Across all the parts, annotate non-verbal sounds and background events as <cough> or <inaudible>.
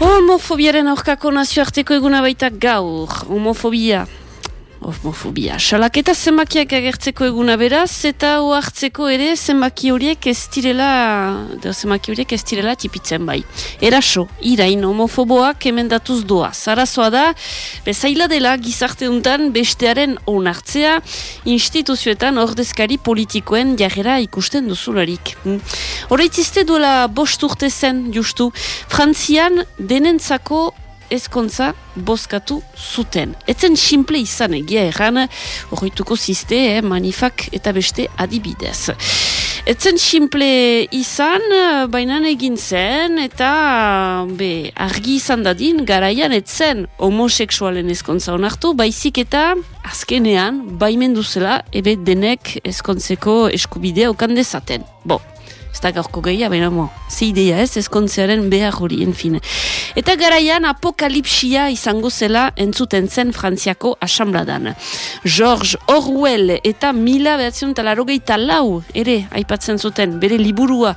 Homofobiaren aurkako nazioarteko eguna baita gaur. Homofobia homofobia. Salaketa zenbakiak agertzeko eguna beraz, eta oartzeko ere zenbaki horiek ez direla, zenbaki horiek ez direla tipitzen bai. Eraso, irain homofoboak emendatuz doa. Zarazoa da, bezaila dela gizarte untan bestearen onartzea, instituzioetan ordezkari politikoen jarrera ikusten duzularik. Horreitziste duela bost urte zen, justu, Frantzian denentzako ezkontza bozkatu zuten. Etzen simple izan egia erran, horretuko ziste, eh, manifak eta beste adibidez. Etzen simple izan, baina egin zen, eta be, argi izan dadin, garaian etzen homoseksualen ezkontza onartu, baizik eta azkenean, baimendu zela, ebe denek ezkontzeko eskubidea okan dezaten. Bo, ez da gaurko gehia, baina mo, zi idea ez, ezkontzearen behar hori, enfin. Eta garaian apokalipsia izango zela entzuten zen Frantziako asambladan. George Orwell eta mila behatzion talarrogeita lau, ere, aipatzen zuten, bere liburua.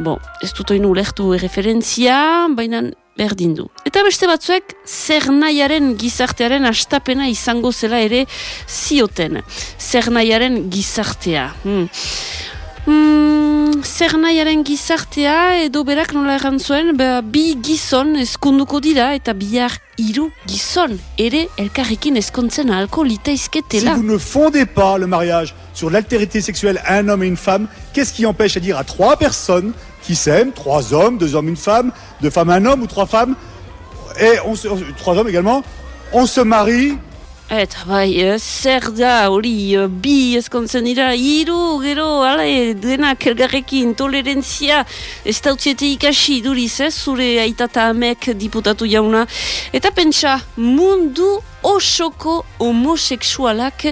Bo, ez dut oinu lehtu referentzia, baina berdin du. Eta beste batzuek, zer nahiaren gizartearen astapena izango zela ere zioten. Zer nahiaren gizartea. Hmm. Mm, zer nahiaren gizartea edo berak nola erran zuen, bi gizon eskunduko dira eta bihar hiru gizon ere elkarrekin eskontzen ahalko litaizketela. Si vous ne fondez pas le mariage sur l'altérité sexuelle à un homme et une femme, qu'est-ce qui empêche à dire à trois personnes qui s'aiment, trois hommes, deux hommes, une femme, deux femmes, un homme ou trois femmes, et on se, trois hommes également, on se marie Eta bai, eh, zer da hori eh, bi eskontzen dira, iru, gero, ale, denak elgarrekin, tolerantzia, ez da utziete ikasi duriz, eh, zure aitata amek diputatu jauna. Eta pentsa, mundu osoko homoseksualak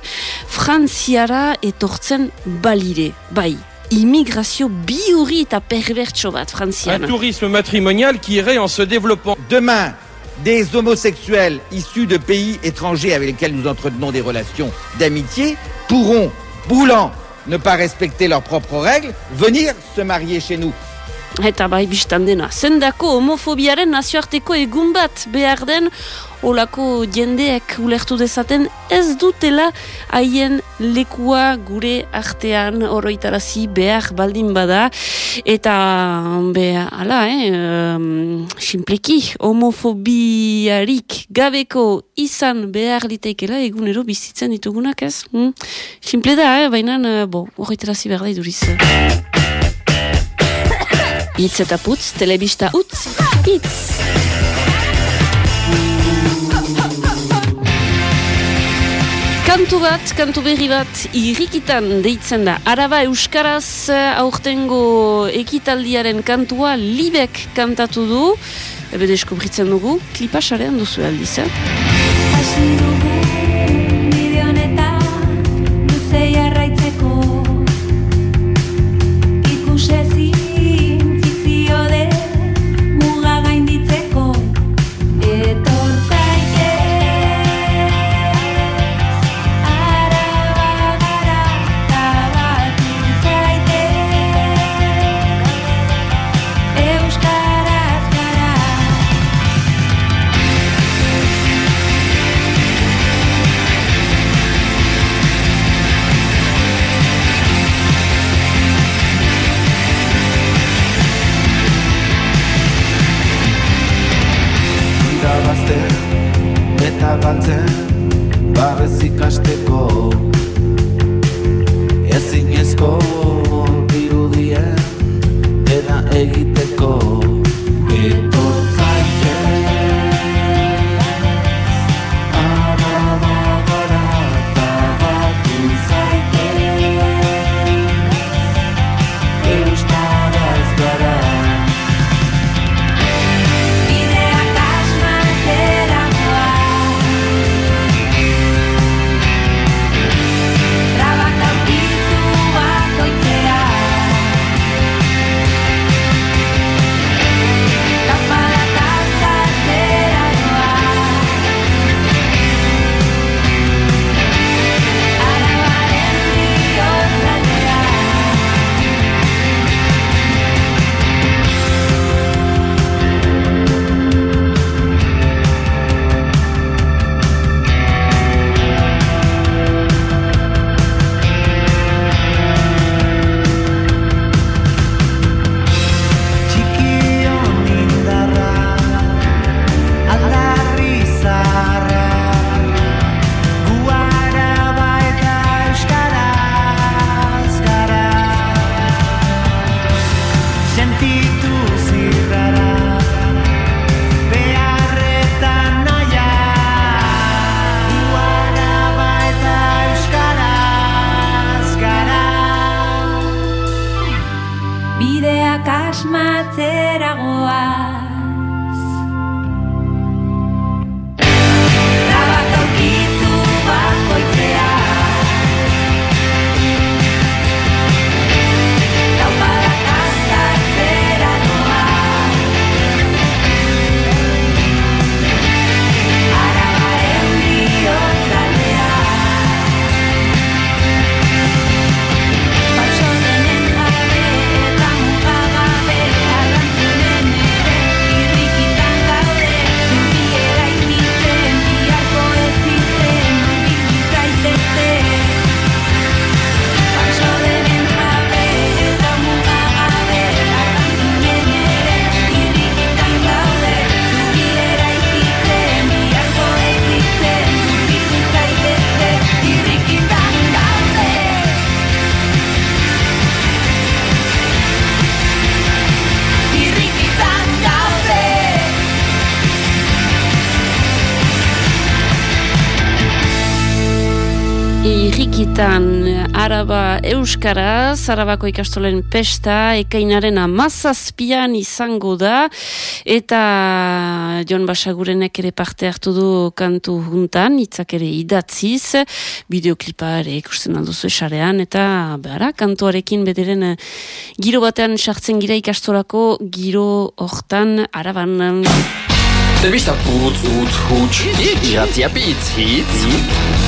frantziara etortzen balire, bai. Immigrazio biuri eta pervertso bat, frantziana. Un tourisme matrimonial qui irait en se développant. Demain, des homosexuels issus de pays étrangers avec lesquels nous entretenons des relations d'amitié pourront, boulant ne pas respecter leurs propres règles, venir se marier chez nous. Eta bai biztan dena, zendako homofobiaren nazioarteko egun bat behar den olako jendeek ulertu dezaten ez dutela haien lekua gure artean oroitarazi behar baldin bada eta be ala eh, um, simpleki homofobiarik gabeko izan behar liteikela egunero bizitzen ditugunak ez hmm? simple da, eh? baina bo, oroitarazi behar da iduriz Itz eta putz, telebista utz, itz. Kantu bat, kantu berri bat, irrikitan deitzen da. Araba Euskaraz aurtengo ekitaldiaren kantua libek kantatu du. Ebe deskubritzen dugu, klipasaren duzu aldiz, eh? Irrikitan Araba Euskaraz, Arabako ikastolen pesta, ekainaren amazazpian izango da, eta Jon Basagurenek ere parte hartu du kantu juntan, itzak ere idatziz, bideoklipa ere ikusten alduzu esarean, eta behara, kantuarekin bederen giro batean sartzen gira ikastolako giro hortan Araban. Telebista putz, utz, huts, iratzia pitz, hitz, hitz eta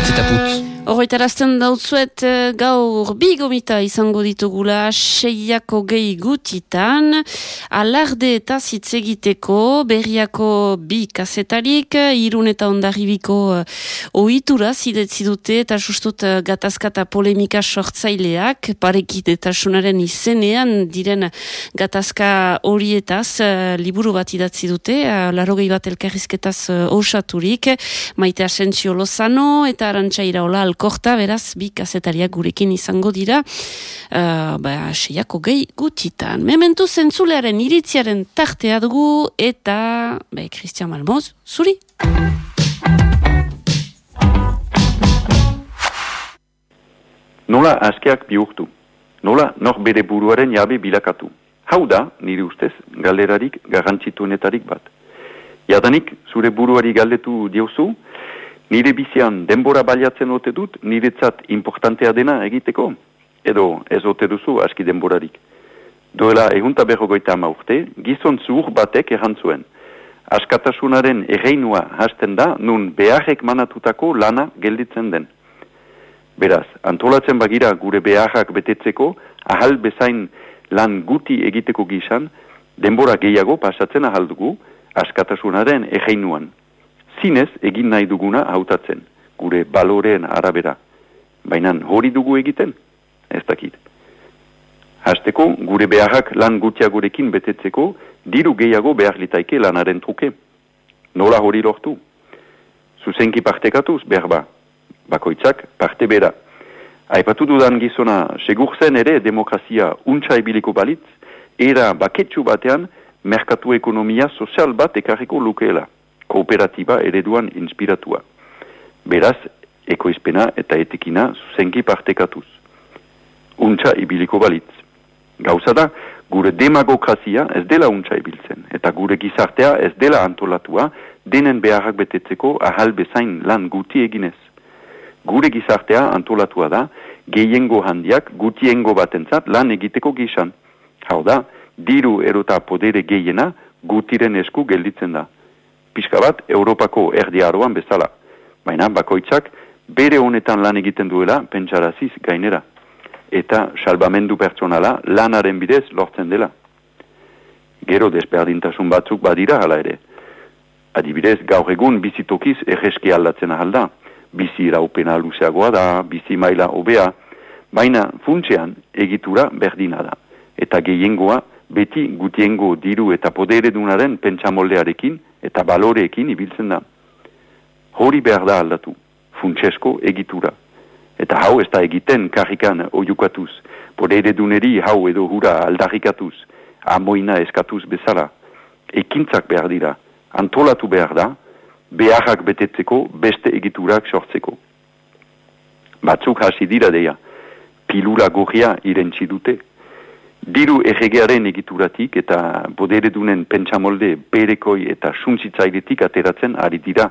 putz. Horretarazten dautzuet eh, gaur bi gomita izango ditugula seiako gehi gutitan, alarde eta zitzegiteko, berriako bi kasetarik, irun eta ondarribiko uh, ohitura zidetzi dute eta justut uh, gatazka eta polemika sortzaileak, parekit eta sunaren izenean diren gatazka horietaz liburu bat idatzi dute, larogei bat elkarrizketaz osaturik, maite asentzio lozano eta arantxaira hola alkorta, beraz, bi kazetariak gurekin izango dira, uh, ba, seiako gehi gutitan. Mementu zentzulearen iritziaren tartea dugu, eta, be, Christian Malmoz, zuri? Nola askeak bihurtu? Nola nor bere buruaren jabe bilakatu? Hau da, nire ustez, galderarik garrantzituenetarik bat. Jadanik, zure buruari galdetu diozu, nire bizian denbora baliatzen ote dut, niretzat importantea dena egiteko, edo ez ote duzu aski denborarik. Doela egunta berrogoita ama urte, gizon zuhur batek errantzuen. Askatasunaren erreinua hasten da, nun beharrek manatutako lana gelditzen den. Beraz, antolatzen bagira gure beharrak betetzeko, ahal bezain lan guti egiteko gizan, denbora gehiago pasatzen ahal dugu, askatasunaren erreinuan zinez egin nahi duguna hautatzen, gure baloreen arabera. Baina hori dugu egiten? Ez dakit. Hasteko, gure beharrak lan gutiagorekin betetzeko, diru gehiago behar litaike lanaren truke. Nola hori lortu? Zuzenki partekatuz, behar ba. Bakoitzak, parte bera. Aipatu dudan gizona, segur zen ere demokrazia untsa ebiliko balitz, era baketsu batean, merkatu ekonomia sozial bat ekarriko lukeela kooperatiba ereduan inspiratua. Beraz, ekoizpena eta etikina zuzenki partekatuz. Untxa ibiliko balitz. Gauza da, gure demagokrazia ez dela untxa ibiltzen, eta gure gizartea ez dela antolatua denen beharrak betetzeko ahal bezain lan guti eginez. Gure gizartea antolatua da, gehiengo handiak gutiengo batentzat lan egiteko gizan. Hau da, diru erota podere gehiena gutiren esku gelditzen da pixka bat Europako erdiaroan bezala. Baina bakoitzak bere honetan lan egiten duela pentsaraziz gainera. Eta salbamendu pertsonala lanaren bidez lortzen dela. Gero desberdintasun batzuk badira hala ere. Adibidez, gaur egun bizitokiz erreski aldatzen ahalda. Bizi iraupena luzeagoa da, bizi maila obea, baina funtsean egitura berdina da. Eta gehiengoa beti gutiengo diru eta podere dunaren pentsamoldearekin eta baloreekin ibiltzen da. Hori behar da aldatu, funtsesko egitura. Eta hau ez da egiten karrikan oiukatuz, podere duneri hau edo hura aldarrikatuz, amoina eskatuz bezala. Ekintzak behar dira, antolatu behar da, beharrak betetzeko beste egiturak sortzeko. Batzuk hasi dira deia, pilula gorria irentzi dute, Diru erregearen egituratik eta boderedunen pentsamolde berekoi eta suntsitzailetik ateratzen ari dira.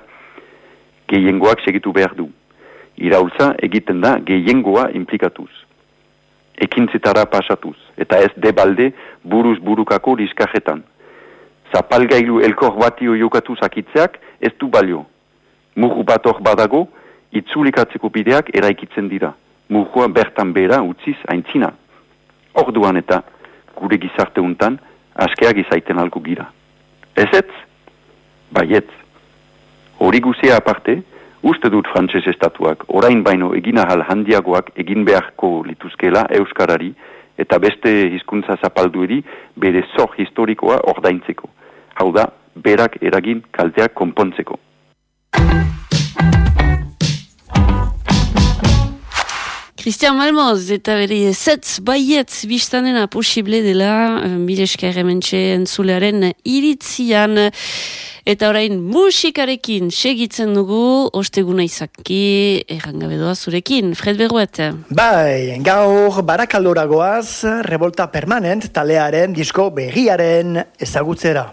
Gehiengoak segitu behar du. Iraultza egiten da gehiengoa implikatuz. Ekintzetara pasatuz. Eta ez debalde buruz burukako riskajetan. Zapalgailu elkor batio jokatuz akitzeak ez du balio. Murru bat badago, itzulikatzeko bideak eraikitzen dira. Murrua bertan bera utziz aintzina. Orduan eta gure gizarte untan askeak izaiten alko gira. Ez ez? Baiet. Hori guzea aparte, uste dut frantzese estatuak, orain baino egin ahal handiagoak egin beharko lituzkela Euskarari eta beste hizkuntza zapaldueri bere zor historikoa ordaintzeko. Hau da, berak eragin kalteak konpontzeko. Christian Malmoz, eta bere zetz baietz biztanena posible dela, uh, mileska errementxe entzulearen iritzian. Eta orain musikarekin segitzen dugu, osteguna izaki, errangabe doa zurekin, Fred Berruet. Bai, gaur barakaldora goaz, revolta permanent talearen disko begiaren ezagutzera.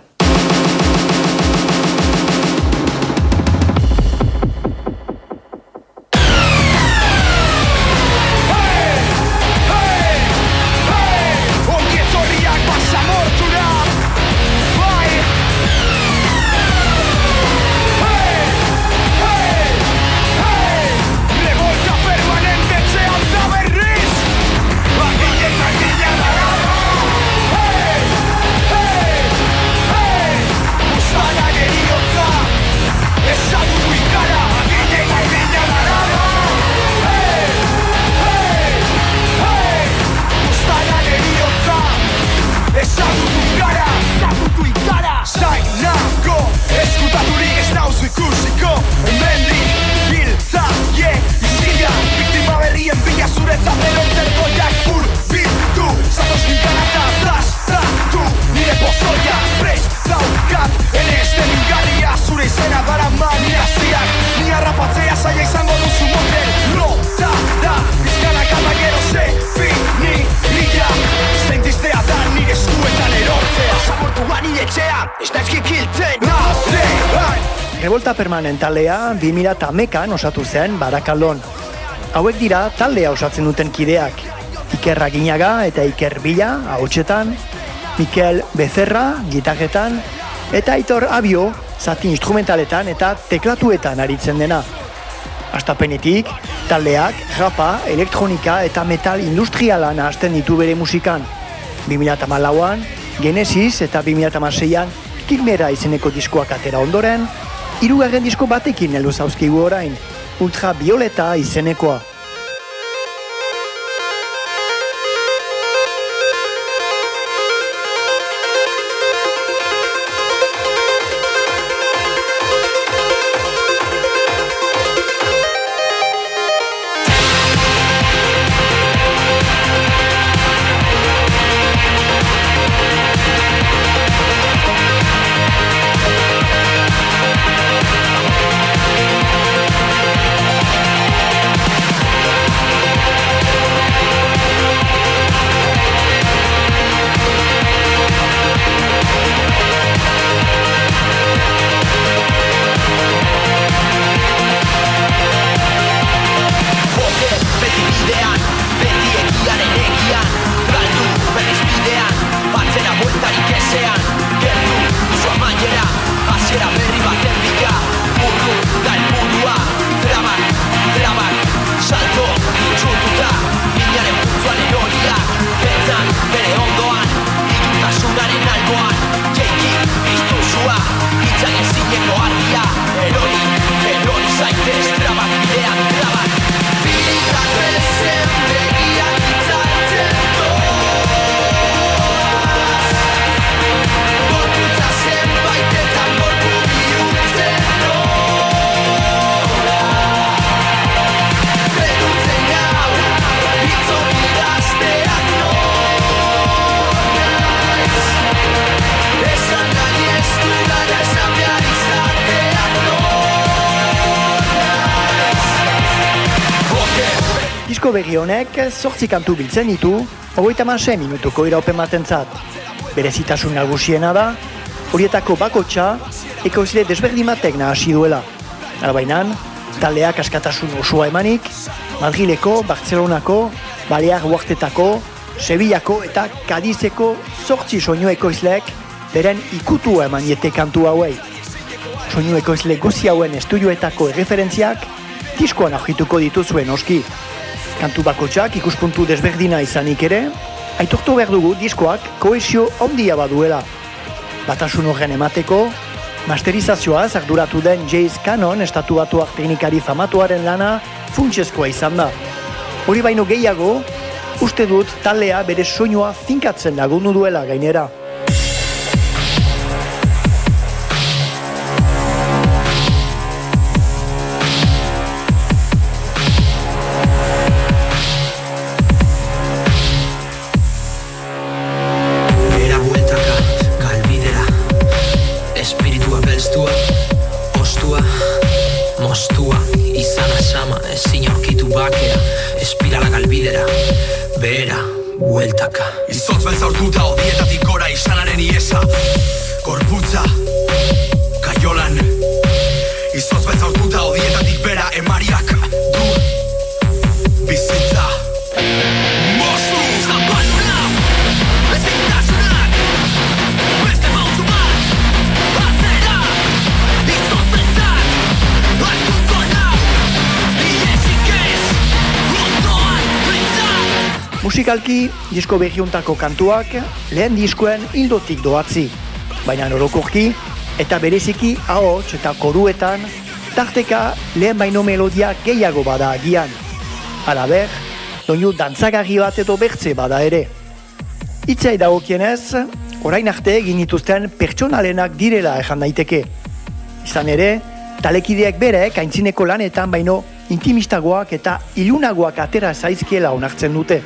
Revolta permanent taldea 2008an osatu zen barakaldon. Hauek dira taldea osatzen duten kideak. Iker Raginaga eta Iker Bila ahotsetan, Mikel Becerra gitarretan, eta Aitor Abio zati instrumentaletan eta teklatuetan aritzen dena. Astapenetik, taldeak, rapa, elektronika eta metal industriala nahazten ditu bere musikan. 2008an, Genesis eta 2006an Kilmera izeneko diskoak atera ondoren, hirugarren disko batekin heldu zauzkigu orain, Ultravioleta izenekoa. Berri honek zortzi kantu biltzen ditu, hogeita mase minutuko iraupen batentzat. Berezitasun nagusiena da, horietako bakotxa, ekoizle desberdin batek nahasi duela. Albainan, taldeak askatasun osoa emanik, Madrileko, Bartzelonako, Balear Huartetako, Sevillako eta Kadizeko zortzi soinu ekoizleek beren ikutua eman diete kantu hauei. Soinu ekoizle guzi hauen estudioetako erreferentziak diskoan aurkituko dituzuen oski. Kantu bakotxak ikuspuntu desberdina izanik ere, aitortu behar dugu diskoak koesio ondia baduela. Batasun horren emateko, masterizazioaz arduratu den Jace Cannon estatuatuak teknikari famatuaren lana funtsezkoa izan da. Hori baino gehiago, uste dut taldea bere soinua finkatzen lagundu duela gainera. Behera, bueltaka Izotz beltza urkuta odietatik gora izanaren iesa Gorputza, kaiolan. Izotz beltza urkuta odietatik bera emariak Musikalki, disko berriuntako kantuak lehen diskoen hildotik doatzi. Baina orokorki eta bereziki ahots eta koruetan, tarteka lehen baino melodia gehiago bada agian. Halaber, doinu dantzagarri bat edo bertze bada ere. Itzai dagokienez, orain arte egin dituzten pertsonalenak direla ejan daiteke. Izan ere, talekideek berek aintzineko lanetan baino intimistagoak eta ilunagoak atera zaizkiela onartzen dute.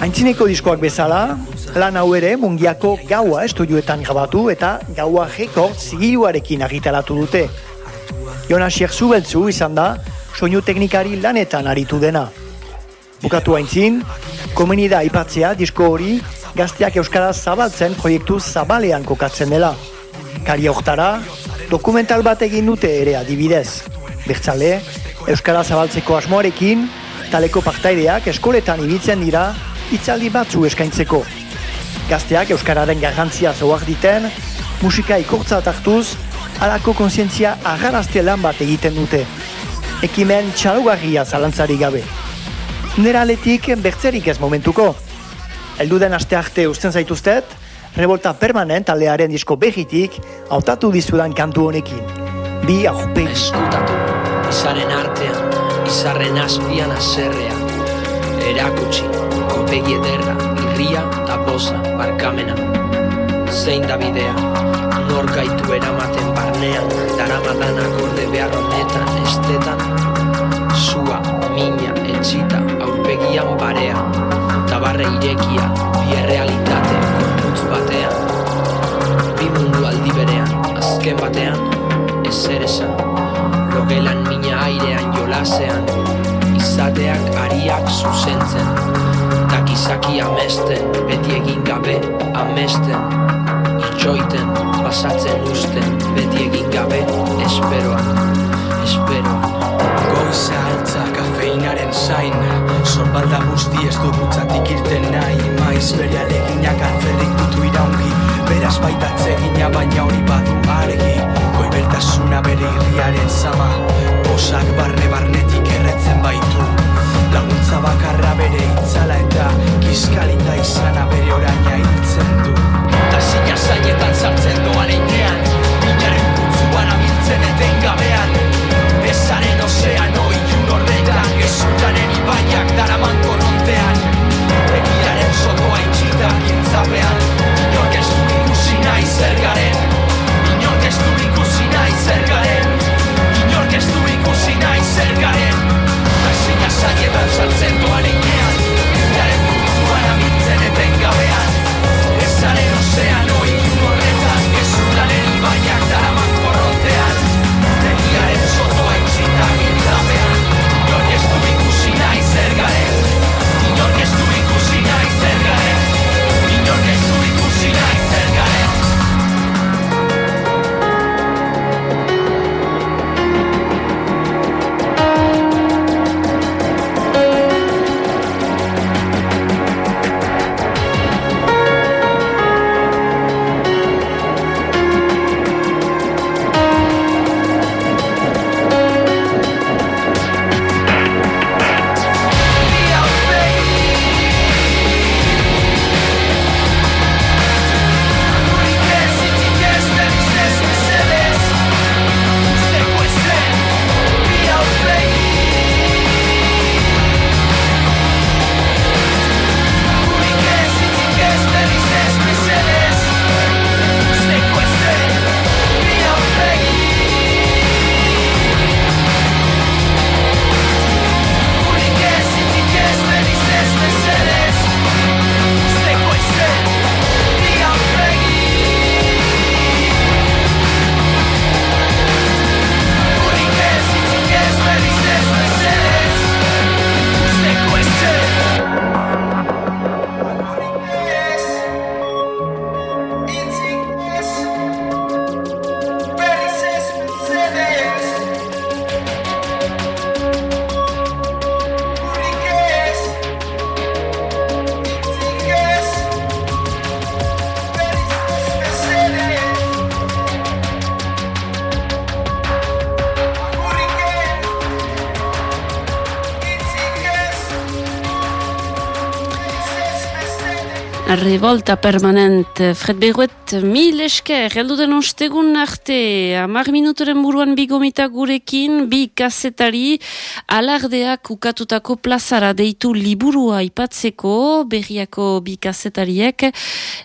Aintzineko diskoak bezala, lan hau ere mungiako gaua estudioetan grabatu eta gaua rekord zigiluarekin argitaratu dute. Jonas Zubeltzu izan da, soinu teknikari lanetan aritu dena. Bukatu aintzin, komeni da aipatzea disko hori gazteak euskaraz zabaltzen proiektu zabalean kokatzen dela. Kari hortara, dokumental bat egin dute ere adibidez. Bertzale, euskara zabaltzeko asmoarekin, taleko partaideak eskoletan ibiltzen dira hitzaldi batzu eskaintzeko. Gazteak euskararen garrantzia zauak diten, musika ikortzat hartuz, halako kontzientzia agarrazte lan bat egiten dute. Ekimen txalugarria zalantzari gabe. Nera bertzerik ez momentuko. Elduden aste arte usten zaituztet, revolta permanent taldearen disko behitik hautatu dizudan kantu honekin. Bi aurpegi. Eskutatu, izaren artean, izarren azpian azerrea Erakutsi, kopegi ederra, irria eta poza, barkamena. Zein da bidea, nor gaitu eramaten barnean Daramadan akorde behar honetan, estetan? Sua, mina, etxita, aurpegian barea Tabarre irekia, bi errealitate, korputz batean. Bi mundu aldi berean, azken batean, ezer esan Logelan mina airean jolasean Izateak ariak zuzentzen Takizaki amesten Beti egin gabe amesten Itxoiten pasatzen usten Beti egin gabe esperoan Esperoan. Goiza altza kafeinaren zain Sorbalda guzti ez du dutzatik irten nahi Maiz bere aleginak alferrik dutu iraungi Beraz gina baina hori badu argi Goibeltasuna bere irriaren zama. Bosak barne barnetik erretzen baitu. Laguntza bakarra bere itzala eta Kiskalita izana bere oraina hiltzen du. Ta zina zainetan sartzen doan einean Minaren putzuan abiltzen etengabean. Ezaren Revolta permanent, Fred Berruet, mil esker, heldu den ostegun arte, amar minutoren buruan bigomita gurekin, bi kazetari, alardeak ukatutako plazara deitu liburua ipatzeko, berriako bi kazetariek,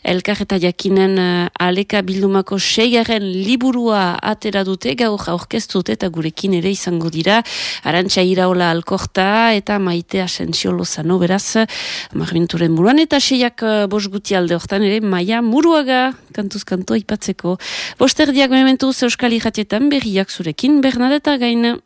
elkar eta jakinen eh, aleka bildumako seigaren liburua atera dute, gaur aurkeztute eta gurekin ere izango dira, arantxa iraola alkorta eta maite asensio lozano beraz, amar minutoren buruan, eta seiak eh, guti alde hortan ere, maia muruaga kantuz kanto ipatzeko. Bosterdiak mementu euskal jatietan berriak zurekin, Bernadeta gaina.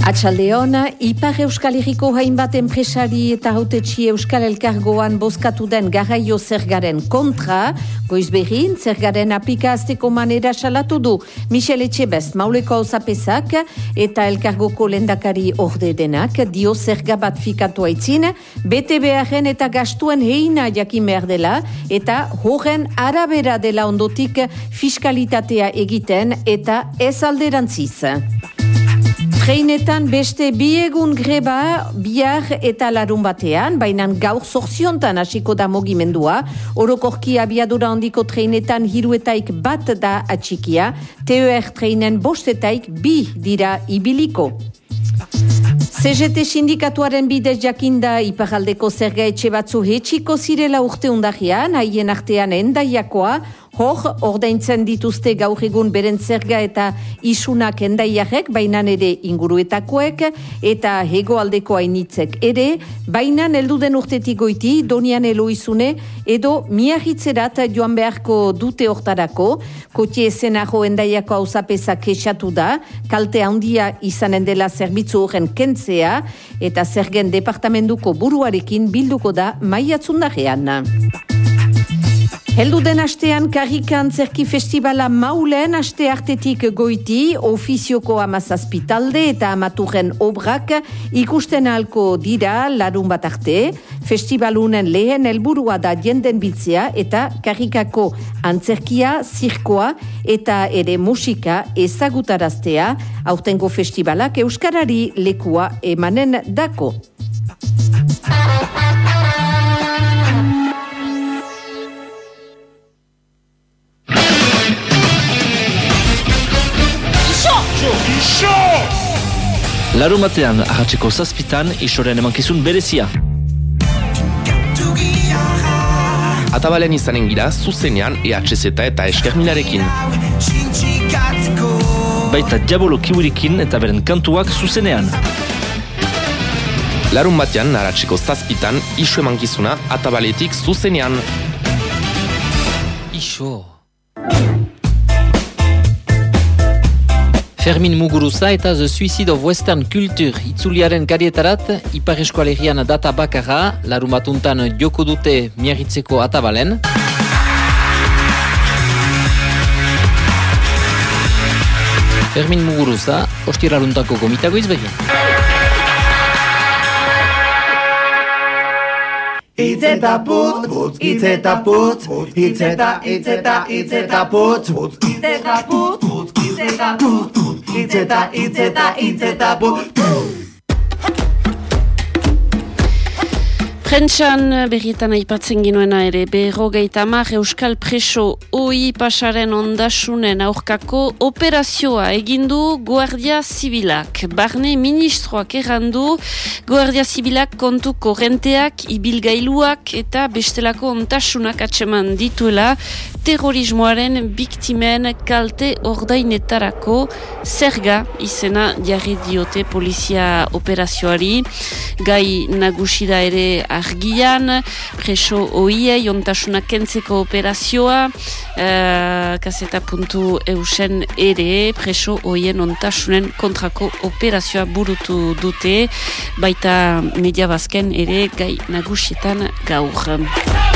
Atxaldeon, Ipar Euskal Herriko hainbat enpresari eta hautetxi Euskal Elkargoan bozkatu den garraio zergaren kontra, goiz behin zergaren aplikazteko manera salatu du Michel Etxebest mauleko hausapesak eta Elkargoko lendakari orde denak dio zerga bat fikatu aitzin, BTB-aren eta gastuen heina jakin behar dela eta horren arabera dela ondotik fiskalitatea egiten eta ez alderantziz. Treinetan beste biegun greba bihar eta larun batean, baina gaur zorziontan hasiko da mogimendua, orokorki abiadura handiko treinetan hiruetaik bat da atxikia, TER treinen bostetaik bi dira ibiliko. CGT sindikatuaren bidez jakinda iparaldeko zerga etxe batzu hetxiko zirela urte undahian, haien artean endaiakoa, hor ordaintzen dituzte gaur egun beren zerga eta isunak endaiarek, bainan ere inguruetakoek, eta hegoaldeko hainitzek ere, bainan elduden urtetik goiti, donian eloizune, edo miahitzerat joan beharko dute hortarako, kotie esenago endaiako hausapezak esatu da, kalte handia izanen dela zerbitzu horren kentzea, eta zergen departamentuko buruarekin bilduko da maiatzundarean. Heldu den astean karrikan zerki festivala maulen aste artetik goiti ofizioko amazazpitalde eta amaturren obrak ikusten halko dira larun bat arte. Festivalunen lehen helburua da jenden biltzea eta karrikako antzerkia, zirkoa eta ere musika ezagutaraztea aurtengo festivalak euskarari lekua emanen dako. Larun batean, ahatzeko zazpitan, isoren emankizun berezia. Atabalen izanen gira, zuzenean EHZ eta eskerminarekin. Baita diabolo kiwirikin eta beren kantuak zuzenean. Larun batean, naratzeko zazpitan, iso emankizuna atabaletik zuzenean. Iso. Fermin Muguruza eta The Suicide of Western Culture itzuliaren karietarat, Ipar Eskualerian data bakarra, larun batuntan joko dute miagitzeko atabalen. Fermin Muguruza, ostiraruntako gomitago izbegin. Itz eta putz, putz, itz eta putz, itz eta, itz eta, itz eta putz, putz, itz eta putz, putz, itz eta putz, putz, itz eta, itz eta, itz eta putz, Prentxan berrietan aipatzen ginoena ere, berrogeita mar euskal preso oi pasaren ondasunen aurkako operazioa egindu Guardia Zibilak. Barne ministroak errandu Guardia Zibilak kontu korrenteak, ibilgailuak eta bestelako ondasunak atseman dituela terrorismoaren biktimen kalte ordainetarako zerga izena jarri diote polizia operazioari. Gai nagusida ere argian, preso oie, jontasuna kentzeko operazioa, uh, kaseta puntu eusen ere, preso oien ontasunen kontrako operazioa burutu dute, baita media bazken ere gai nagusietan gaur.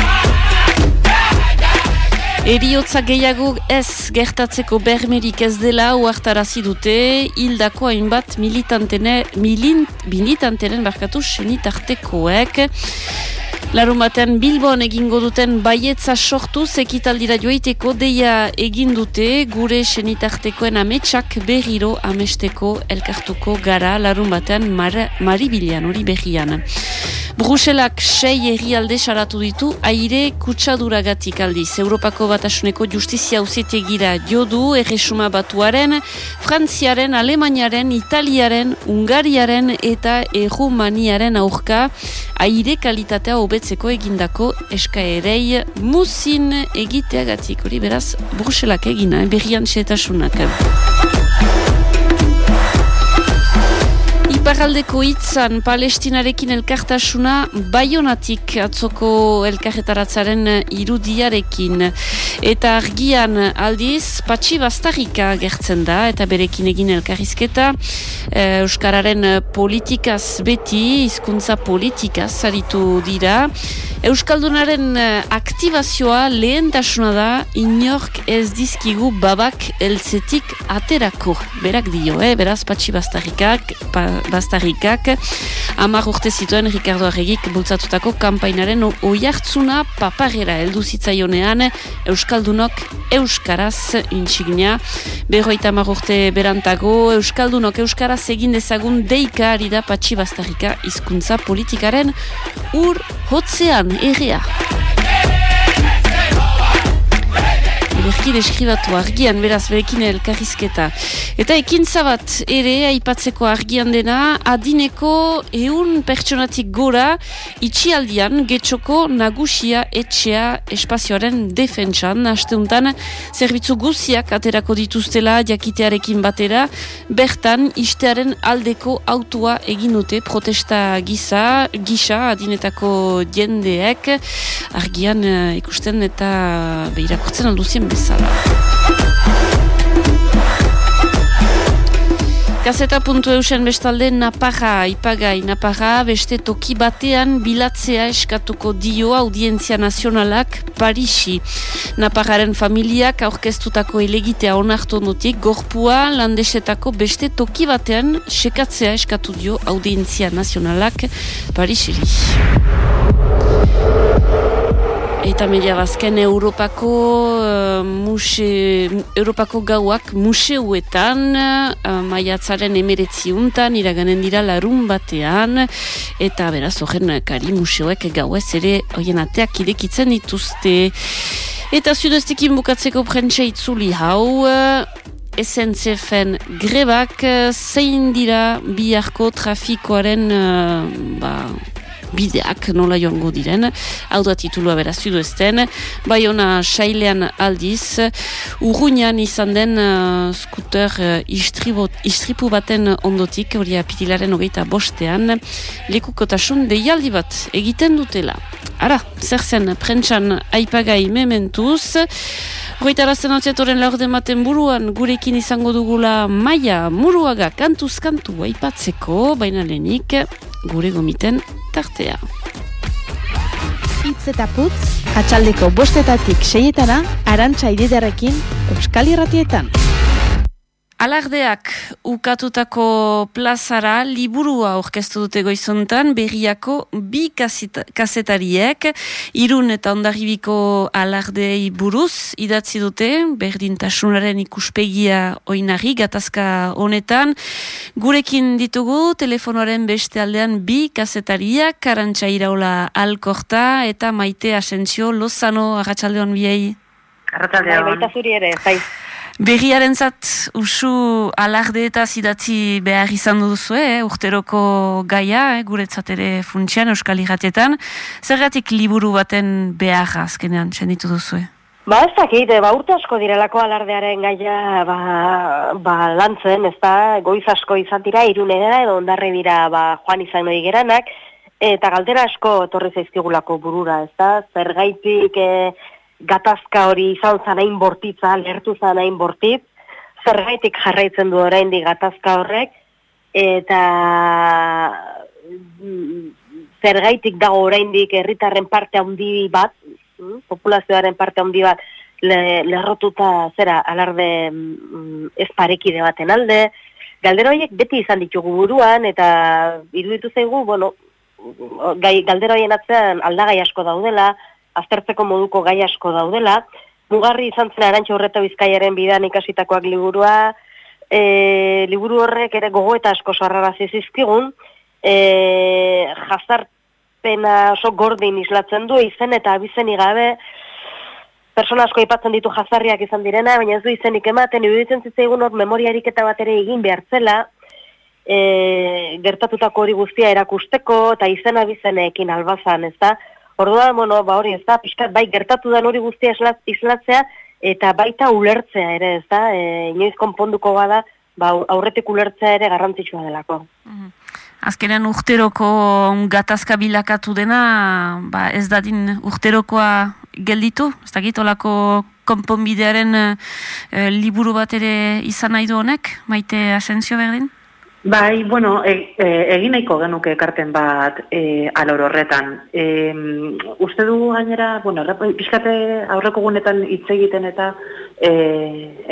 Eriotza gehiago ez gertatzeko bermerik ez dela uartarazi dute, hildako hainbat militantene, milin, militantenen barkatu senitartekoek. Larun batean Bilbon egingo duten baietza sortu zekitaldira joiteko deia egin dute gure senitartekoen ametsak berriro amesteko elkartuko gara larun batean mar, maribilian hori berrian. Bruselak sei herrialde salatu ditu aire kutsaduragatik aldiz. Europako batasuneko justizia auzetegira jodu, erresuma batuaren, Frantziaren, Alemaniaren, Italiaren, Ungariaren eta Errumaniaren aurka aire kalitatea hobetzeko egindako eskaerei muzin egiteagatik. Hori beraz, Bruselak egina, eh, berrian xetasunak. Iparraldeko hitzan palestinarekin elkartasuna baionatik atzoko elkarretaratzaren irudiarekin. Eta argian aldiz, patxi bastarrika gertzen da, eta berekin egin elkarrizketa, eh, Euskararen politikaz beti, hizkuntza politikaz zaritu dira. Euskaldunaren eh, aktibazioa lehentasuna da, inork ez dizkigu babak eltzetik aterako. Berak dio, eh? beraz patxi bastarrikak, pa, bastarrikak, amar urte zituen Ricardo Arregik bultzatutako kampainaren oiartzuna paparera heldu zitzaionean Euskaldunok Euskaraz intsignia. Berroita amar urte berantago, Euskaldunok Euskaraz egin dezagun deika ari da patxi bastarrika hizkuntza politikaren ur hotzean errea. Berki deskribatu argian, beraz, berekin elkarrizketa. Eta ekintza bat ere, aipatzeko argian dena, adineko eun pertsonatik gora, itxialdian, getxoko nagusia etxea espazioaren defentsan, hasteuntan, zerbitzu guziak aterako dituztela jakitearekin batera, bertan, istearen aldeko autua egin dute protesta gisa, gisa, adinetako jendeek, argian eh, ikusten eta behirakurtzen alduzien bezala. Gazeta puntu eusen bestalde Naparra, ipagai Naparra, beste toki batean bilatzea eskatuko dio audientzia nazionalak Parisi. Naparraren familiak aurkeztutako elegitea onartu notik, gorpua landesetako beste toki batean sekatzea eskatu dio audientzia nazionalak Parisiri. Eta media bazken Europako uh, muse, Europako gauak museuetan uh, maiatzaren emeretzi untan iraganen dira larun batean eta beraz horren kari museoek gauez ere hoien ateak irekitzen dituzte. Eta zudeztekin bukatzeko prentsa itzuli hau uh, SNCFen grebak zein dira biharko trafikoaren uh, ba, bideak nola joango diren, hau da titulua beraz zudu ezten, bai ona sailean aldiz, urruñan izan den uh, skuter uh, istribo, istripu baten ondotik, hori apitilaren hogeita bostean, lekukotasun deialdi bat egiten dutela. Ara, zer zen, prentsan aipagai mementuz, Goitarazten hau laur dematen buruan gurekin izango dugula maia muruaga kantuz kantu aipatzeko, baina lehenik gure gomiten tartea. Itz eta putz, atxaldeko bostetatik seietana, arantxa ididarekin, Euskal Irratietan. Alardeak ukatutako plazara liburua orkestu dute goizontan berriako bi kasita, kasetariek irun eta ondarribiko alardei buruz idatzi dute berdintasunaren ikuspegia oinarri gatazka honetan gurekin ditugu telefonoaren beste aldean bi kasetariak karantxa iraula alkorta eta maite asentzio lozano agatxaldeon biei Arratsaldeon. Bai, baita zuri ere, bai. Berriaren zat, usu alarde eta zidatzi behar izan duzu, eh? urteroko gaia, eh? guretzat ere funtsian euskal irratietan. Zergatik liburu baten behar azkenean txenditu duzu, eh? Ba, ez dakit, ba, urte asko direlako alardearen gaia ba, ba, lantzen, ez da, goiz asko izan dira, irunera edo ondarre dira ba, joan izan noi geranak, eta galdera asko torri zaizkigulako burura, ez da, zergaitik... Eh, gatazka hori izan zanain bortitza, lertu zanain bortitz, zergaitik jarraitzen du oraindik gatazka horrek, eta mm, zergaitik dago oraindik herritarren parte handi bat, mm, populazioaren parte handi bat, le, lerrotuta zera alarde mm, ez parekide baten alde, galdera horiek beti izan ditugu buruan, eta iruditu zaigu, bueno, gai, galdera horien atzean aldagai asko daudela, aztertzeko moduko gai asko daudela. Mugarri izan zen arantxa horreta bizkaiaren bidan ikasitakoak liburua, e, liburu horrek ere gogo eta asko sarrara zizizkigun, e, jazar ekarpena oso gordin islatzen du, izen eta abizenik gabe, persona asko aipatzen ditu jazarriak izan direna, baina ez du izenik ematen, iruditzen zitzaigun hor memoriarik eta bat ere egin behartzela, e, gertatutako hori guztia erakusteko, eta izen abizenekin albazan, ez da? Orduan, bueno, ba hori, ez da, pixkat, bai, gertatu den hori guztia islat- islatzea, eta baita ulertzea ere, ez da? E, inoiz konponduko bada, ba, aurretik ulertzea ere garrantzitsua delako. Azkenean urteroko gatazka bilakatu dena, ba ez dadin urterokoa gelditu, ez dakit, olako konponbidearen eh, liburu bat ere izan nahi du honek, maite asensio berdin? Bai, bueno, e, e, egin nahiko genuke ekarten bat e, alor horretan. E, uste dugu gainera, bueno, pixkate aurreko gunetan hitz egiten eta e,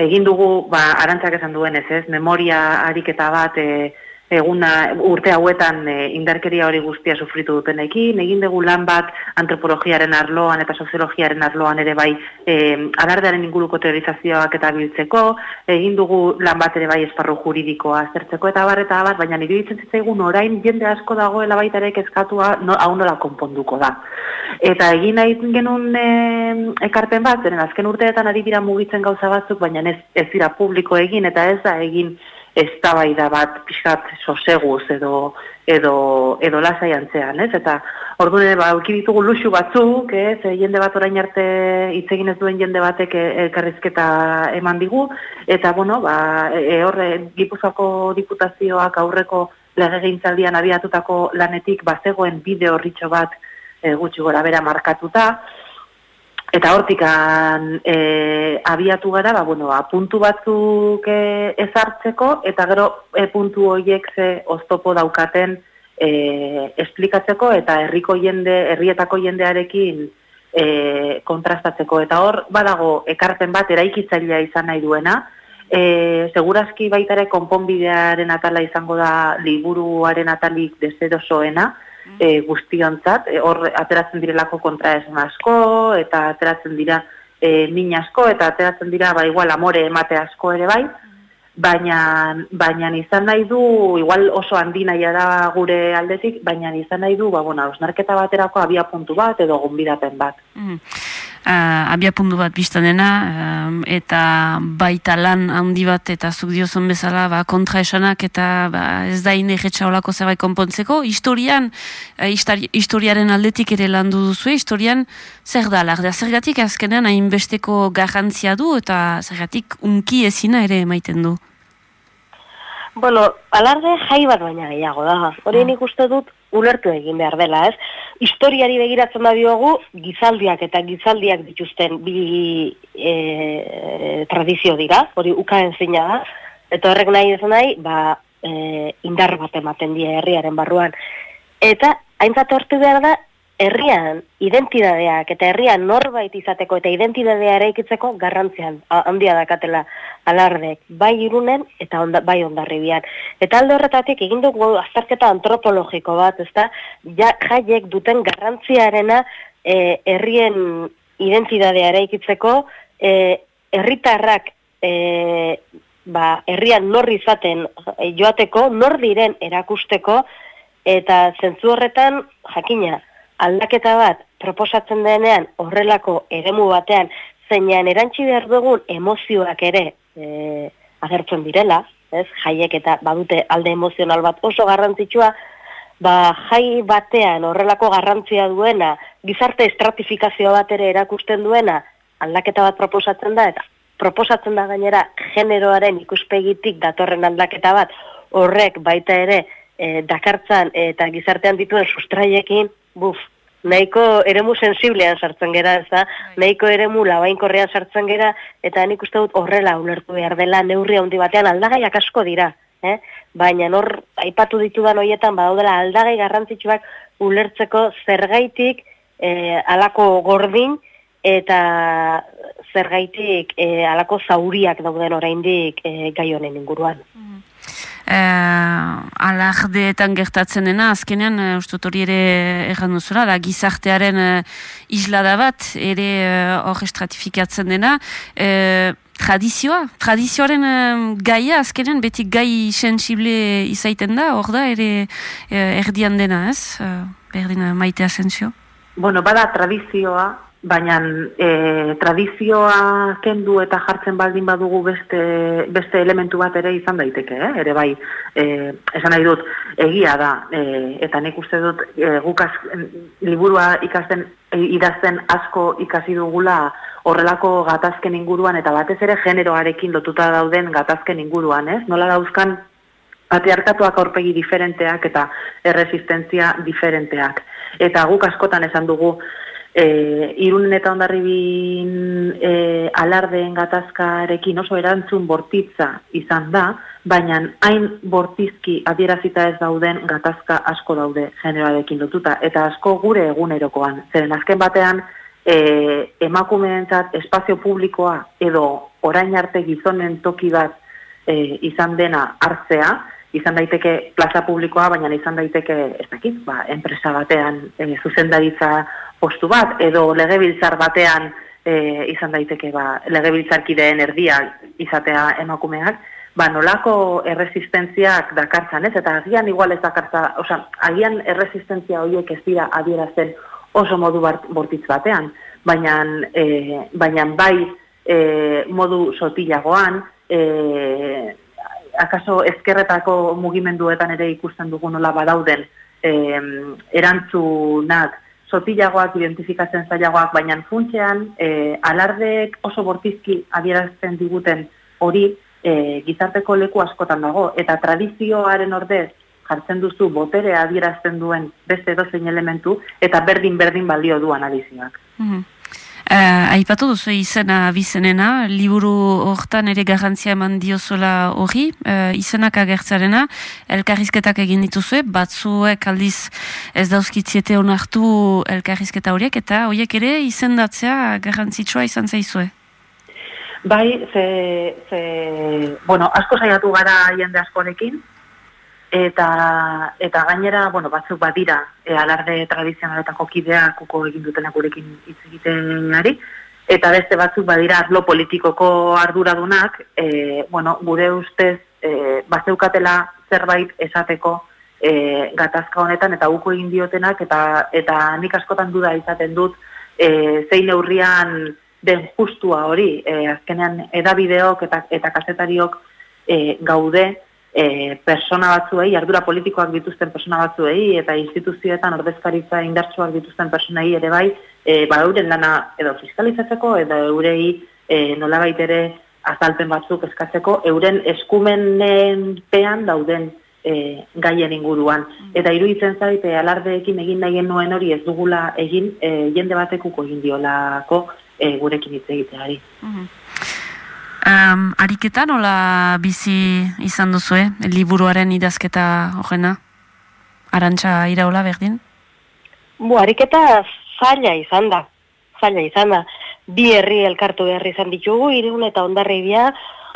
egin dugu, ba, arantzak esan duen ez ez, memoria ariketa bat e, eguna urte hauetan e, indarkeria hori guztia sufritu dutenekin, egin dugu lan bat antropologiaren arloan eta soziologiaren arloan ere bai e, alardearen inguruko teorizazioak eta biltzeko, egin dugu lan bat ere bai esparru juridikoa aztertzeko eta bar eta abar, baina nire ditzen zitzaigun orain jende asko dagoela baita ere kezkatua no, hau nola konponduko da. Eta egin nahi genuen e, ekarpen bat, zeren azken urteetan ari dira mugitzen gauza batzuk, baina ez, ez dira publiko egin eta ez da egin eztabaida bat pixkat soseguz edo edo edo lasai antzean, ez? Eta orduan ere ba ditugu luxu batzuk, ez? E, jende bat orain arte hitz egin ez duen jende batek e, elkarrizketa eman digu eta bueno, ba e, horre Gipuzkoako diputazioak aurreko legegintzaldian abiatutako lanetik bazegoen bideo horritxo bat e, gutxi gora bera markatuta, Eta hortikan e, abiatu gara, ba, bueno, ba, puntu batzuk e, ezartzeko, eta gero e, puntu horiek ze oztopo daukaten e, esplikatzeko, eta herriko jende, herrietako jendearekin e, kontrastatzeko. Eta hor, badago, ekarpen bat, eraikitzailea izan nahi duena, e, segurazki baita ere konponbidearen atala izango da liburuaren atalik deserosoena, e, guztiontzat, e, hor ateratzen direlako kontraesan asko, eta ateratzen dira e, min asko, eta ateratzen dira, ba, igual, amore emate asko ere bai, baina, baina izan nahi du, igual oso handi nahia da gure aldetik, baina izan nahi du, ba, bueno, osnarketa baterako abia puntu bat edo gonbidapen bat. Mm. Uh, abia puntu bat biztan dena, um, eta baita lan handi bat, eta zuk diozun bezala ba, kontra esanak, eta ba, ez da ine olako zerbait konpontzeko. Historian, uh, histori- historiaren aldetik ere landu duzu, historian zer da, lardea zergatik azkenean hainbesteko garrantzia du, eta zergatik unki ezina ere emaiten du. Bueno, alarde jai bat baina gehiago da. Hori nik uste dut ulertu egin behar dela, ez? Historiari begiratzen da diogu, gizaldiak eta gizaldiak dituzten bi e, tradizio dira, hori ukaen zina da, eta horrek nahi ez nahi, ba, e, indar bat ematen die herriaren barruan. Eta, haintzat hortu behar da, herrian identidadeak eta herrian norbait izateko eta identidadea eraikitzeko garrantzian handia dakatela alardek, bai irunen eta onda, bai ondarribian. Eta alde horretatik egin dugu azterketa antropologiko bat, ezta, ja, jaiek duten garrantziarena eh, herrien identidadea eraikitzeko, eh, herritarrak eh, ba, herrian nor izaten eh, joateko, nor diren erakusteko, eta zentzu horretan, jakina, aldaketa bat proposatzen denean horrelako eremu batean, zeinan erantzi behar dugun emozioak ere e, agertzen direla, ez, jaiek eta badute alde emozional bat oso garrantzitsua, ba, jai batean horrelako garrantzia duena, gizarte estratifikazio bat ere erakusten duena, aldaketa bat proposatzen da, eta proposatzen da gainera generoaren ikuspegitik datorren aldaketa bat, horrek baita ere e, dakartzan eta gizartean dituen sustraiekin, buf, nahiko eremu sensiblean sartzen gera, ez da, nahiko eremu labainkorrean sartzen gera, eta nik uste dut horrela ulertu behar dela neurri handi batean aldagaiak asko dira, eh? baina hor aipatu ditudan hoietan badaudela aldagai garrantzitsuak ulertzeko zergaitik eh, alako gordin eta zergaitik eh, alako zauriak dauden oraindik eh, gai honen inguruan. Eh, alardeetan gertatzen dena, azkenean, uh, ustot hori ere erran duzula, da gizartearen uh, islada bat, ere eh, hor estratifikatzen dena, uh, tradizioa, tradizioaren uh, gaia, azkenean, beti gai sensible izaiten da, hor da, ere erdian dena, ez? Uh, berdina maite asentzio. Bueno, bada tradizioa, baina e, tradizioa kendu eta jartzen baldin badugu beste, beste elementu bat ere izan daiteke, eh? ere bai, e, esan nahi dut, egia da, e, eta nik uste dut e, guk az, liburua ikasten, e, idazten asko ikasi dugula horrelako gatazken inguruan, eta batez ere generoarekin lotuta dauden gatazken inguruan, ez? Nola dauzkan patriarkatuak aurpegi diferenteak eta erresistentzia diferenteak. Eta guk askotan esan dugu, e, irunen eta ondarribin e, alardeen gatazkarekin oso erantzun bortitza izan da, baina hain bortizki adierazita ez dauden gatazka asko daude generoarekin lotuta, eta asko gure egunerokoan. Zeren azken batean, e, emakumeentzat espazio publikoa edo orain arte gizonen toki bat e, izan dena hartzea, izan daiteke plaza publikoa, baina izan daiteke, ez dakit, ba, enpresa batean e, zuzendaritza postu bat, edo legebiltzar batean e, izan daiteke ba, legebiltzarkideen erdia izatea emakumeak, ba, nolako erresistentziak dakartzan, ez? Eta agian igual ez dakartza, oza, agian erresistentzia horiek ez dira adierazten oso modu bart, bortitz batean, baina, e, baina bai e, modu sotilagoan, e, akaso ezkerretako mugimenduetan ere ikusten dugu nola badauden e, erantzunak sotilagoak, identifikatzen zailagoak, baina funtzean e, alardeek oso bortizki adierazten diguten hori e, gizarteko leku askotan dago. Eta tradizioaren ordez jartzen duzu botere adierazten duen beste dozein elementu eta berdin-berdin balio duan adizioak. Mm Uh, aipatu duzu izena bizenena, liburu hortan ere garrantzia eman diozola hori, uh, izenak agertzarena, elkarrizketak egin dituzue, batzuek aldiz ez dauzkitziete onartu elkarrizketa horiek, eta horiek ere izendatzea garrantzitsua izan zaizue. Bai, ze, ze, bueno, asko saiatu gara jende askorekin, eta eta gainera, bueno, batzuk badira, e, alarde tradizionaletako kideak uko egin dutenak gurekin hitz egitenari, eta beste batzuk badira arlo politikoko arduradunak, e, bueno, gure ustez e, bazeukatela zerbait esateko e, gatazka honetan eta uko egin diotenak eta eta nik askotan duda izaten dut e, zein neurrian den justua hori, e, azkenean edabideok eta eta kazetariok e, gaude e, persona batzuei, ardura politikoak dituzten persona batzuei, eta instituzioetan ordezkaritza indartsuak dituzten personai ere bai, e, ba euren lana edo fiskalizatzeko, edo eurei e, nolabait ere azalpen batzuk eskatzeko, euren eskumenen pean dauden e, gaien inguruan. Mm. Eta iruditzen zaite alardeekin egin nahi genuen hori ez dugula egin, e, jende batekuko egin diolako e, gurekin hitz egiteari. Mm Um, ariketa nola bizi izan duzu, eh? liburuaren idazketa horrena? Arantxa iraola berdin? Bu, ariketa zaila izan da. Zaila izan da. Bi herri elkartu behar izan ditugu, irun eta ondarri bia,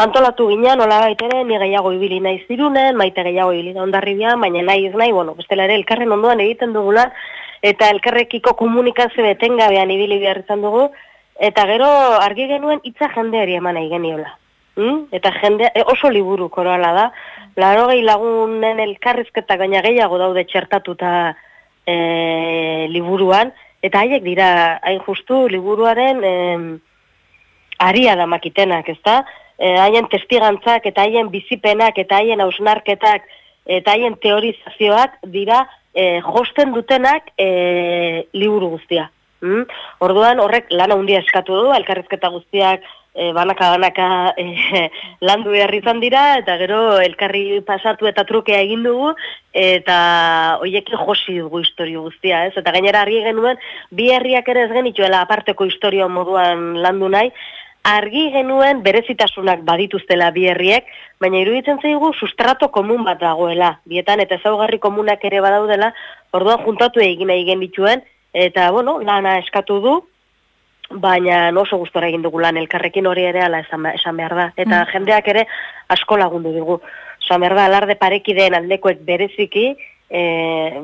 antolatu gina nola baitere, ni gehiago ibili nahi zirunen, maite gehiago ibili da ondarri bia, baina nahi ez nahi, bueno, bestela ere elkarren ondoan egiten dugula, eta elkarrekiko komunikazio betengabean ibili behar izan dugu, Eta gero argi genuen hitza jendeari eman nahi geniola. Mm? Eta jende, e, oso liburu koroala da. Laro gehi lagunen elkarrizketa gaina gehiago daude txertatuta e, liburuan. Eta haiek dira, hain justu, liburuaren e, aria da makitenak, ez da? E, haien testigantzak eta haien bizipenak eta haien ausnarketak eta haien teorizazioak dira e, josten dutenak e, liburu guztia. Mm? Orduan horrek lana handia eskatu du, elkarrizketa guztiak e, banaka banaka <laughs> e, landu behar izan dira, eta gero elkarri pasatu eta trukea egin dugu, eta hoiek josi dugu historio guztia, ez? Eta gainera argi genuen, bi herriak ere ez genituela aparteko historio moduan landu nahi, argi genuen berezitasunak badituztela bi herriek, baina iruditzen zaigu sustrato komun bat dagoela, bietan eta ezaugarri komunak ere badaudela, orduan juntatu egin egin dituen, eta bueno, lana eskatu du, baina oso gustora egin dugu lan elkarrekin hori ere ala esan, esan behar da. Eta mm. jendeak ere asko lagundu dugu. Osa, berda, alarde parekideen aldekoek bereziki, e,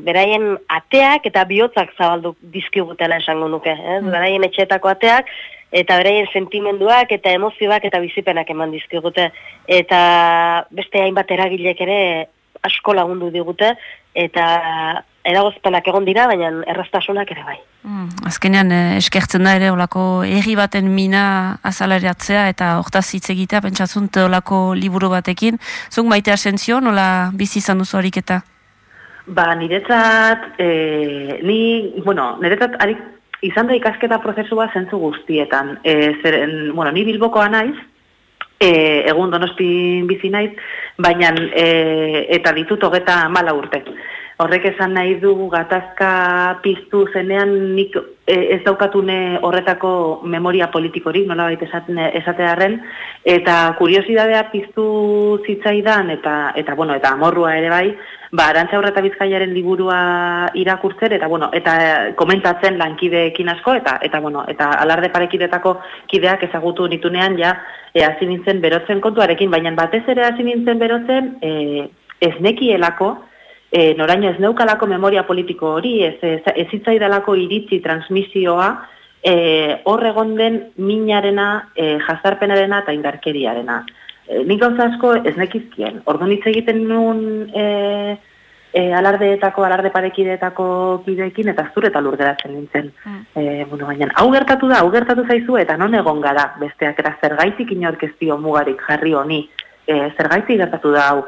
beraien ateak eta bihotzak zabaldu dizkigutela esango nuke. Eh? Beraien etxeetako ateak, eta beraien sentimenduak eta emozioak eta bizipenak eman dizkigute. Eta beste hainbat eragilek ere asko lagundu digute, eta eragozpenak egon dira, baina erraztasunak ere bai. Mm, azkenean eh, eskertzen da ere olako erri baten mina azalariatzea eta hortaz hitz egitea pentsatzen olako liburu batekin. Zuk maite asentzio, nola bizi izan duzu horik eta? Ba, niretzat, e, ni, bueno, niretzat harik izan da ikasketa prozesua zentzu guztietan. E, zeren, bueno, ni bilbokoa naiz, e, egun donostin bizi naiz, baina e, eta ditut hogeta mala urte. Horrek esan nahi du gatazka piztu zenean nik e, ez daukatune horretako memoria politikorik, nola baita esaten, esatearen, eta kuriosidadea piztu zitzaidan, eta, eta, bueno, eta amorrua ere bai, ba, arantza horreta bizkaiaren liburua irakurtzen, eta, bueno, eta komentatzen lankideekin asko, eta, eta, bueno, eta alarde parekidetako kideak ezagutu nitunean, ja, e, hasi nintzen berotzen kontuarekin, baina batez ere hasi nintzen berotzen, e, ez e, noraino ez neukalako memoria politiko hori, ez, ez, ez hitzaidalako iritzi transmisioa, e, hor egon den minarena, e, jazarpenarena eta indarkeriarena. E, nik gauza asko ez nekizkien. Ordu hitz egiten nuen e, e, alardeetako, alarde parekideetako kideekin, eta zure eta lur geratzen nintzen. E, bueno, baina, hau gertatu da, hau gertatu zaizu, eta non egon gara, besteak era zergaitik inorkeztio mugarik jarri honi, e, zergaitik gertatu da hau.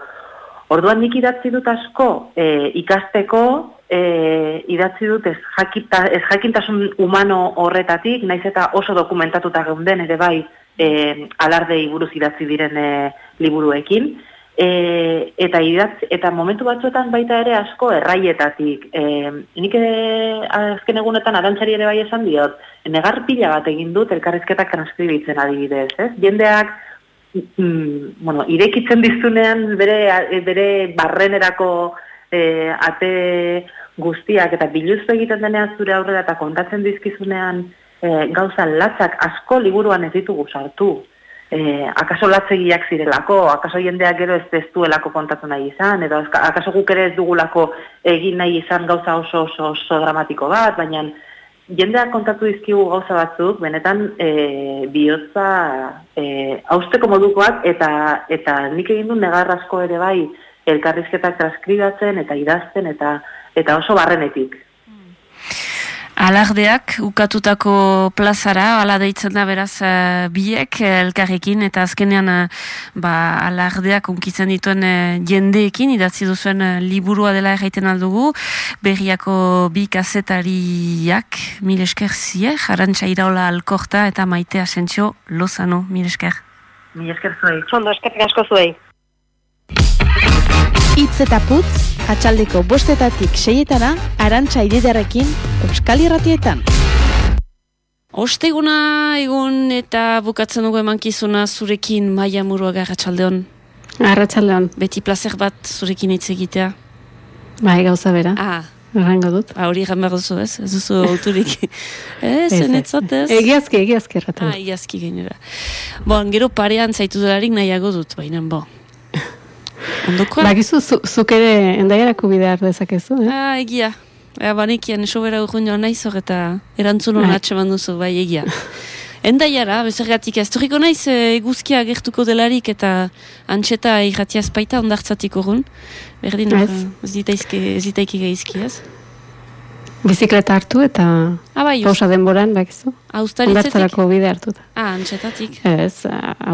Orduan nik idatzi dut asko e, ikasteko, e, idatzi dut ez, jakita, ez jakintasun humano horretatik, naiz eta oso dokumentatuta geunden ere bai e, alardei buruz idatzi diren e, liburuekin, e, eta idatz, eta momentu batzuetan baita ere asko erraietatik. E, nik e, azken egunetan arantzari ere bai esan diot, negar pila bat egin dut elkarrizketak transkribitzen adibidez, ez? Jendeak mm, bueno, irekitzen dizunean bere, bere barrenerako e, ate guztiak eta biluztu egiten denean zure aurrera eta kontatzen dizkizunean e, gauza latzak asko liburuan ez ditugu sartu. E, akaso latzegiak zirelako, akaso jendeak gero ez testuelako kontatu nahi izan, edo akaso guk ere ez dugulako egin nahi izan gauza oso oso, oso dramatiko bat, baina jendeak kontatu dizkigu gauza batzuk, benetan e, bihotza e, hausteko modukoak, eta, eta nik egin du negar asko ere bai elkarrizketak transkribatzen eta idazten eta eta oso barrenetik. Alardeak ukatutako plazara, ala deitzen da beraz uh, biek eh, elkarrekin eta azkenean uh, ba, alardeak unkitzen dituen uh, jendeekin idatzi duzuen uh, liburua dela erraiten aldugu berriako bi kazetariak mil esker zier, jarantxa iraola alkorta eta maite asentzio lozano, mil esker. Mil esker zuei. Txondo, eskerrik asko zuei. Itz eta putz, atxaldeko bostetatik seietana, arantxa ididarekin, Euskal Irratietan. Osteguna egun eta bukatzen dugu emankizuna zurekin maia muruaga arratsaldeon. Arratsaldeon. Beti placer bat zurekin hitz egitea. Bai, gauza bera. Ah. Errango dut. Ah, hori egan behar duzu ez? Ez duzu auturik. <laughs> ez, zenetzat ez? Egiazki, egiazki erratan. Ah, egiazki gainera. Bon, gero parean zaitu delarik nahiago dut, baina bo. Ondokoa? Bakizu, zu, zuk ere endaiarako bidea dezakezu, eh? Ah, egia. Ea, banekian esobera urgun joan naiz hor eta erantzun hon Bai. atxeman duzu, bai, egia. Endaiara, bezergatik ez. Turiko naiz eh, eguzkia gertuko delarik eta antxeta irratia espaita ondartzatik urgun. Berdin, Ez. ez ditaiki gaizki, ez? Bizikleta hartu eta Ah, bai, pausa denboran, bakizu. Austaritzetik? Ondartzarako bide hartuta. Ah, antxetatik. Ez,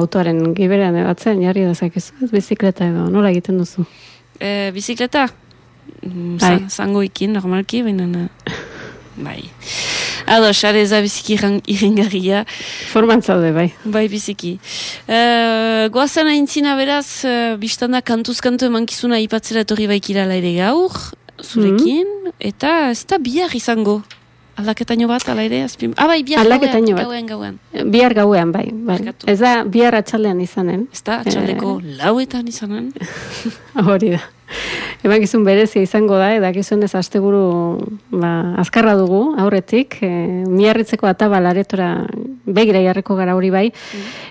autoaren giberean edatzen, jarri dezakezu, ez bizikleta edo, nola egiten duzu? E, bizikleta? Mm, Bai. za- Zango ikin, normalki, baina... eh, Bai. Ado, xare eza biziki iringarria. Forman zaude, bai. Bai, biziki. E, goazen aintzina beraz, e, biztanda kantuz-kantu emankizuna ipatzera etorri baikirala ere gaur, zurekin, Mhm. eta ez da bihar izango. Aldaketaino bat, ala ere, azpim... Ah, bai, bihar bat. gauean, gauean. Bihar gauean, bai. bai. Ez da, bihar atxaldean izanen. Ez da, atxaldeko lauetan izanen. <laughs> Hori da. Emakizun berezia izango da, edakizun ez asteburu ba, azkarra dugu, aurretik, e, miarritzeko ataba laretora begira jarreko gara hori bai,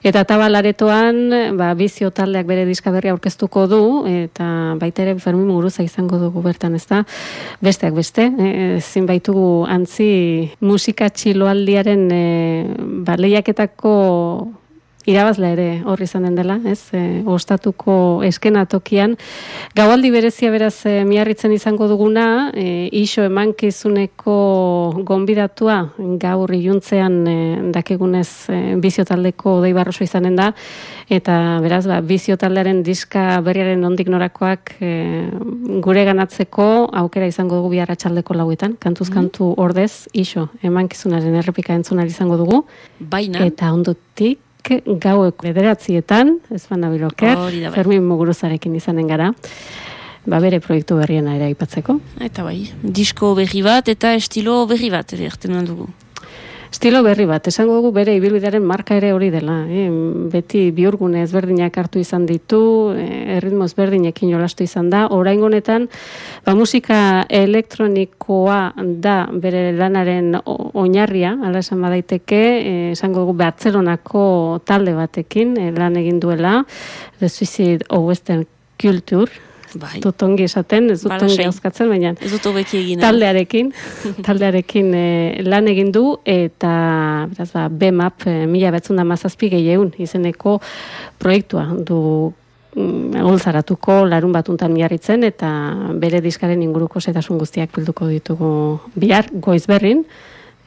eta ataba laretoan ba, bizio taldeak bere diska berria aurkeztuko du, eta baita ere Fermin Muguruza izango dugu bertan, ez da, besteak beste, e, ezin baitugu antzi musika txiloaldiaren e, ba, lehiaketako irabazle ere hor izan den dela, ez? E, ostatuko eskenatokian. Gaualdi berezia beraz e, miarritzen izango duguna, e, iso emankizuneko gonbidatua gaur iluntzean e, dakigunez e, biziotaldeko deibarroso izanen da, eta beraz, ba, biziotaldearen diska berriaren ondik norakoak e, gure ganatzeko aukera izango dugu biharra txaldeko lauetan, kantuz kantu ordez, iso emankizunaren errepika entzunari izango dugu. Baina. Eta ondotik, gaueko bederatzietan, ez bana biloker, Hori da bai. Fermin Muguruzarekin izanen gara, ba bere proiektu berriena ere aipatzeko. Eta bai, disko berri bat eta estilo berri bat ere erten dugu. Estilo berri bat, esango dugu bere ibilbidearen marka ere hori dela. Eh? Beti biurgune ezberdinak hartu izan ditu, eh, erritmo ezberdinekin jolastu izan da. Orain honetan, ba, musika elektronikoa da bere lanaren oinarria, ala esan badaiteke, eh, esango dugu Bartzelonako talde batekin eh, lan egin duela, The Suicide Western Culture, Bai. dut ongi esaten, ez dut ongi euskatzen, baina Ez dut hobeki egin. taldearekin, <laughs> taldearekin eh, lan egin du eta beraz ba BMAP eh, mila betzun da mazazpi gehieun izeneko proiektua du mm, ultzaratuko larun batuntan miarritzen eta bere diskaren inguruko zetasun guztiak bilduko ditugu bihar goizberrin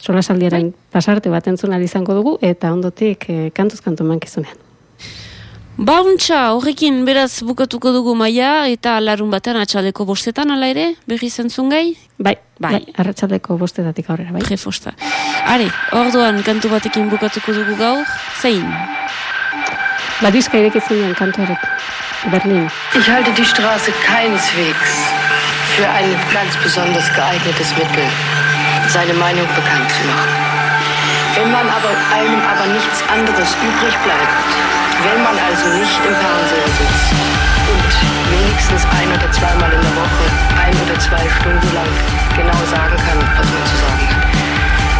solasaldiaren pasarte bat entzun izango dugu eta ondotik eh, kantuz kantu mankizunean. Bauntxa, horrekin beraz bukatuko dugu maia eta larun batean atxaldeko bostetan ala ere, berri zentzun gai? Bai, bai, bai arratsaldeko bostetatik aurrera, bai. Prefosta. Are, orduan kantu batekin bukatuko dugu gaur, zein? Ba, diska irekitzen kantuarek, Berlin. Ich halte die Straße keineswegs für ein ganz besonders geeignetes Mittel, seine Meinung bekannt zu machen. Wenn man aber einem aber nichts anderes übrig bleibt, wenn man also nicht im Fernseher sitzt und wenigstens ein oder zweimal in der Woche ein oder zwei Stunden lang genau sagen kann, was man zu sagen hat.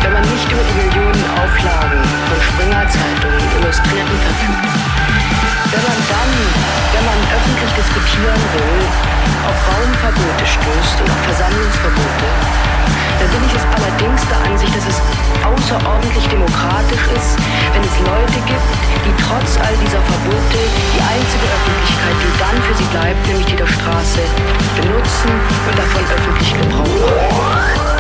Wenn man nicht über die Millionen Auflagen von Springer-Zeitungen, Illustrierten verfügt, wenn man dann, wenn man öffentlich diskutieren will, auf Raumverbote stößt und auf Versammlungsverbote, dann bin ich es allerdings der Ansicht, dass es außerordentlich demokratisch ist, wenn es Leute gibt, die trotz all dieser Verbote die einzige Öffentlichkeit, die dann für sie bleibt, nämlich die der Straße, benutzen und davon öffentlich Gebrauch machen.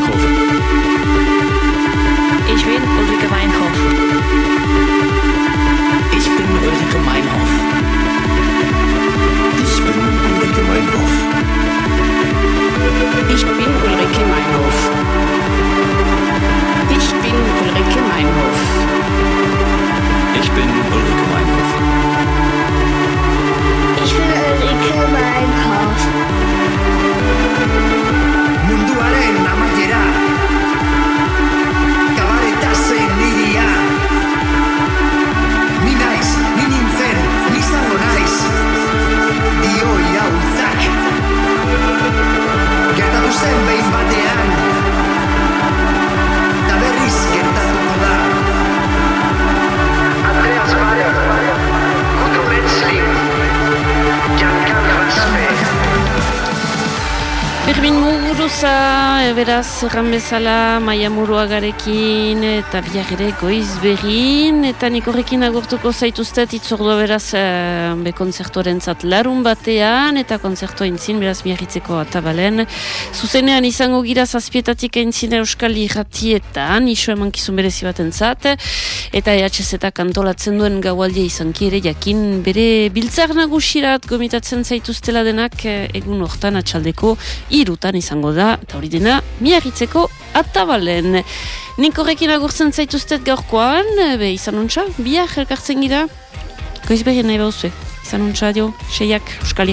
Meinhoff. Ich bin Ulrike Meinhoff. Ich bin Ulrike Meinhof. Ich bin Ulrike Meinhof. Ich bin Ulrike Meinhof. Ich bin Ulrike Meinhof. Ich bin Ulrike Meinhof. Ich bin Ulrike Meinhof. Munduaren amaiera. Kabareta zen niria. Ni naiz, ni nintzen, ni zango naiz. Dio iraultzak. Gertatu zen behin batean. Ta berriz gertatuko da. Andreas Mayer, Guto Metzling, Jan-Kan Raspe. Fermin Muguruza, e, beraz, erran bezala, Maia Muruagarekin, eta biak ere goiz berrin, eta nik horrekin agurtuko zaituztet, itzordua beraz, e, be konzertuaren zat larun batean, eta konzertua intzin, beraz, miarritzeko atabalen. Zuzenean izango gira zazpietatik aintzin euskal irratietan, iso eman kizun berezi baten zat, eta EHZ eta kantolatzen duen gaualdia izanki ere, jakin. Bere biltzar nagusirat gomitatzen zaituztela denak, e, egun hortan atxaldeko irutan izango da, eta hori dena, miarritzeko atabalen. Nik horrekin agurtzen zaituztet gaurkoan, be izan untxa, biak elkartzen gira, goiz berri nahi bauzue, izan untxa dio, seiak, euskal